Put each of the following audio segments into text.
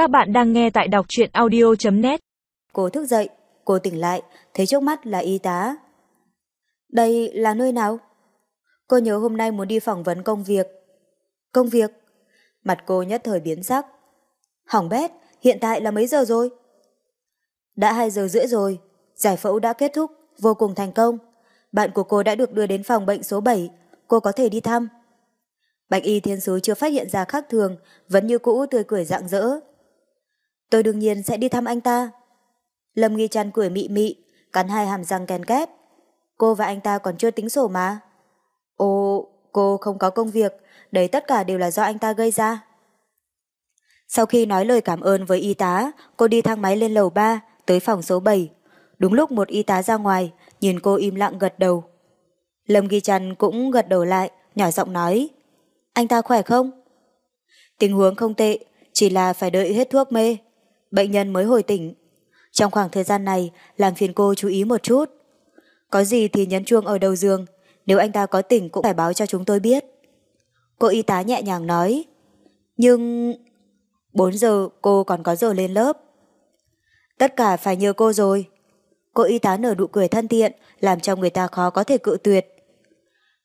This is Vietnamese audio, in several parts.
Các bạn đang nghe tại đọc truyện audio.net Cô thức dậy, cô tỉnh lại, thấy trước mắt là y tá. Đây là nơi nào? Cô nhớ hôm nay muốn đi phỏng vấn công việc. Công việc? Mặt cô nhất thời biến sắc. Hỏng bét, hiện tại là mấy giờ rồi? Đã 2 giờ rưỡi rồi, giải phẫu đã kết thúc, vô cùng thành công. Bạn của cô đã được đưa đến phòng bệnh số 7, cô có thể đi thăm. Bạch y thiên sứ chưa phát hiện ra khác thường, vẫn như cũ tươi cười rạng rỡ. Tôi đương nhiên sẽ đi thăm anh ta. Lâm Nghi Trăn cười mị mị, cắn hai hàm răng kèn két. Cô và anh ta còn chưa tính sổ mà. Ồ, cô không có công việc, đấy tất cả đều là do anh ta gây ra. Sau khi nói lời cảm ơn với y tá, cô đi thang máy lên lầu 3, tới phòng số 7. Đúng lúc một y tá ra ngoài, nhìn cô im lặng gật đầu. Lâm Ghi Trăn cũng gật đầu lại, nhỏ giọng nói. Anh ta khỏe không? Tình huống không tệ, chỉ là phải đợi hết thuốc mê. Bệnh nhân mới hồi tỉnh. Trong khoảng thời gian này, làm phiền cô chú ý một chút. Có gì thì nhấn chuông ở đầu giường, nếu anh ta có tỉnh cũng phải báo cho chúng tôi biết. Cô y tá nhẹ nhàng nói. Nhưng... 4 giờ cô còn có giờ lên lớp. Tất cả phải nhờ cô rồi. Cô y tá nở nụ cười thân thiện, làm cho người ta khó có thể cự tuyệt.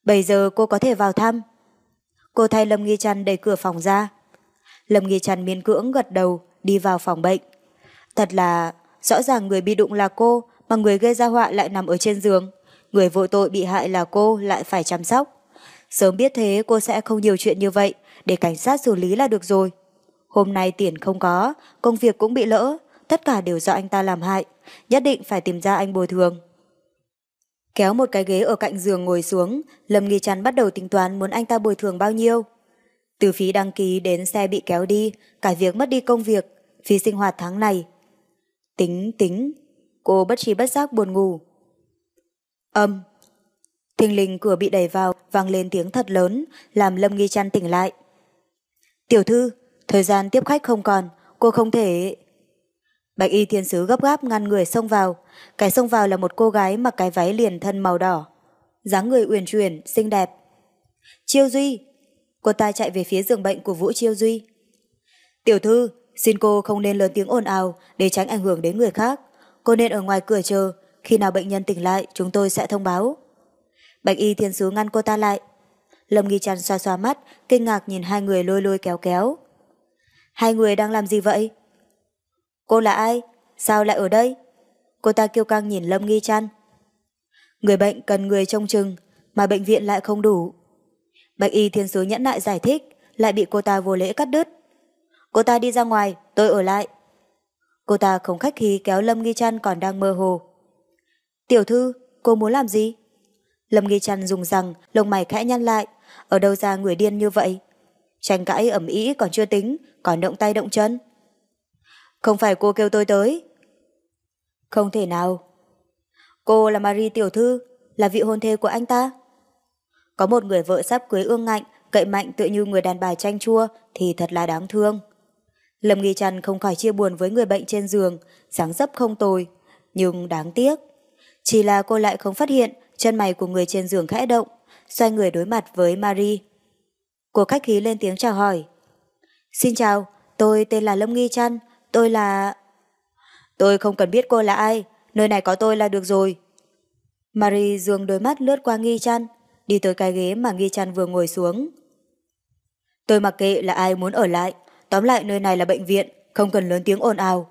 Bây giờ cô có thể vào thăm. Cô thay Lâm Nghi Trăn đẩy cửa phòng ra. Lâm Nghi Trăn miên cưỡng gật đầu, đi vào phòng bệnh. Thật là, rõ ràng người bị đụng là cô, mà người gây ra họa lại nằm ở trên giường. Người vô tội bị hại là cô, lại phải chăm sóc. Sớm biết thế cô sẽ không nhiều chuyện như vậy, để cảnh sát xử lý là được rồi. Hôm nay tiền không có, công việc cũng bị lỡ, tất cả đều do anh ta làm hại, nhất định phải tìm ra anh bồi thường. Kéo một cái ghế ở cạnh giường ngồi xuống, Lâm Nghi Trăn bắt đầu tính toán muốn anh ta bồi thường bao nhiêu. Từ phí đăng ký đến xe bị kéo đi, cả việc mất đi công việc, phí sinh hoạt tháng này. Tính, tính, cô bất trí bất giác buồn ngủ. Âm. Thình lình cửa bị đẩy vào, vang lên tiếng thật lớn, làm Lâm Nghi Trăn tỉnh lại. Tiểu thư, thời gian tiếp khách không còn, cô không thể... Bạch y thiên sứ gấp gáp ngăn người xông vào. Cái xông vào là một cô gái mặc cái váy liền thân màu đỏ. dáng người uyển chuyển, xinh đẹp. Chiêu Duy! Cô ta chạy về phía giường bệnh của Vũ Chiêu Duy. Tiểu thư, xin cô không nên lớn tiếng ồn ào để tránh ảnh hưởng đến người khác. Cô nên ở ngoài cửa chờ, khi nào bệnh nhân tỉnh lại chúng tôi sẽ thông báo. Bạch y thiên sứ ngăn cô ta lại. Lâm Nghi Trăn xoa xoa mắt, kinh ngạc nhìn hai người lôi lôi kéo kéo. Hai người đang làm gì vậy? Cô là ai? Sao lại ở đây? Cô ta kêu căng nhìn Lâm Nghi Trăn. Người bệnh cần người trông chừng, mà bệnh viện lại không đủ. Bạch y thiên sứ nhẫn nại giải thích, lại bị cô ta vô lễ cắt đứt. Cô ta đi ra ngoài, tôi ở lại. Cô ta không khách khí kéo Lâm Nghi Trăn còn đang mơ hồ. Tiểu thư, cô muốn làm gì? Lâm Nghi Trăn dùng rằng, lông mày khẽ nhăn lại, ở đâu ra người điên như vậy? Tranh cãi ẩm ý còn chưa tính, còn động tay động chân. Không phải cô kêu tôi tới. Không thể nào. Cô là Marie Tiểu Thư, là vị hôn thê của anh ta. Có một người vợ sắp cưới ương ngạnh, cậy mạnh tựa như người đàn bà chanh chua thì thật là đáng thương. Lâm Nghi Trần không khỏi chia buồn với người bệnh trên giường, dáng dấp không tồi, nhưng đáng tiếc. Chỉ là cô lại không phát hiện chân mày của người trên giường khẽ động, xoay người đối mặt với Marie. Cô khách khí lên tiếng chào hỏi. Xin chào, tôi tên là Lâm Nghi Trăn, Tôi là... Tôi không cần biết cô là ai, nơi này có tôi là được rồi. Marie dường đôi mắt lướt qua Nghi Trăn, đi tới cái ghế mà Nghi Trăn vừa ngồi xuống. Tôi mặc kệ là ai muốn ở lại, tóm lại nơi này là bệnh viện, không cần lớn tiếng ồn ào.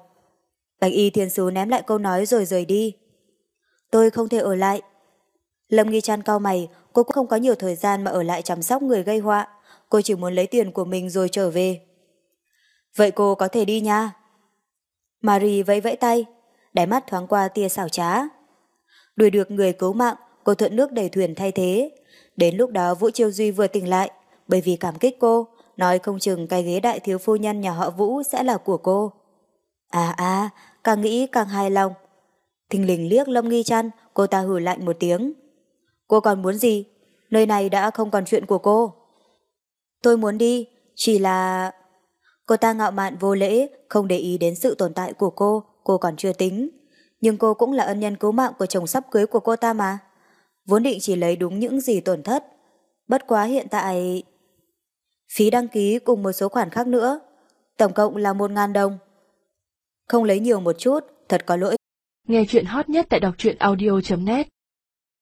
Bạch y thiên sứ ném lại câu nói rồi rời đi. Tôi không thể ở lại. Lâm Nghi Trăn cao mày, cô cũng không có nhiều thời gian mà ở lại chăm sóc người gây họa. Cô chỉ muốn lấy tiền của mình rồi trở về. Vậy cô có thể đi nha. Marie vẫy vẫy tay, đáy mắt thoáng qua tia xảo trá. Đuổi được người cứu mạng, cô thuận nước đẩy thuyền thay thế. Đến lúc đó Vũ Chiêu Duy vừa tỉnh lại, bởi vì cảm kích cô, nói không chừng cái ghế đại thiếu phu nhân nhà họ Vũ sẽ là của cô. À à, càng nghĩ càng hài lòng. Thình lình liếc Lâm Nghi Trăn, cô ta hử lạnh một tiếng. Cô còn muốn gì? Nơi này đã không còn chuyện của cô. Tôi muốn đi, chỉ là... Cô ta ngạo mạn vô lễ, không để ý đến sự tồn tại của cô, cô còn chưa tính. Nhưng cô cũng là ân nhân cứu mạng của chồng sắp cưới của cô ta mà. Vốn định chỉ lấy đúng những gì tổn thất. Bất quá hiện tại... Phí đăng ký cùng một số khoản khác nữa. tổng cộng là một ngàn đồng. Không lấy nhiều một chút, thật có lỗi. Nghe chuyện hot nhất tại đọc truyện audio.net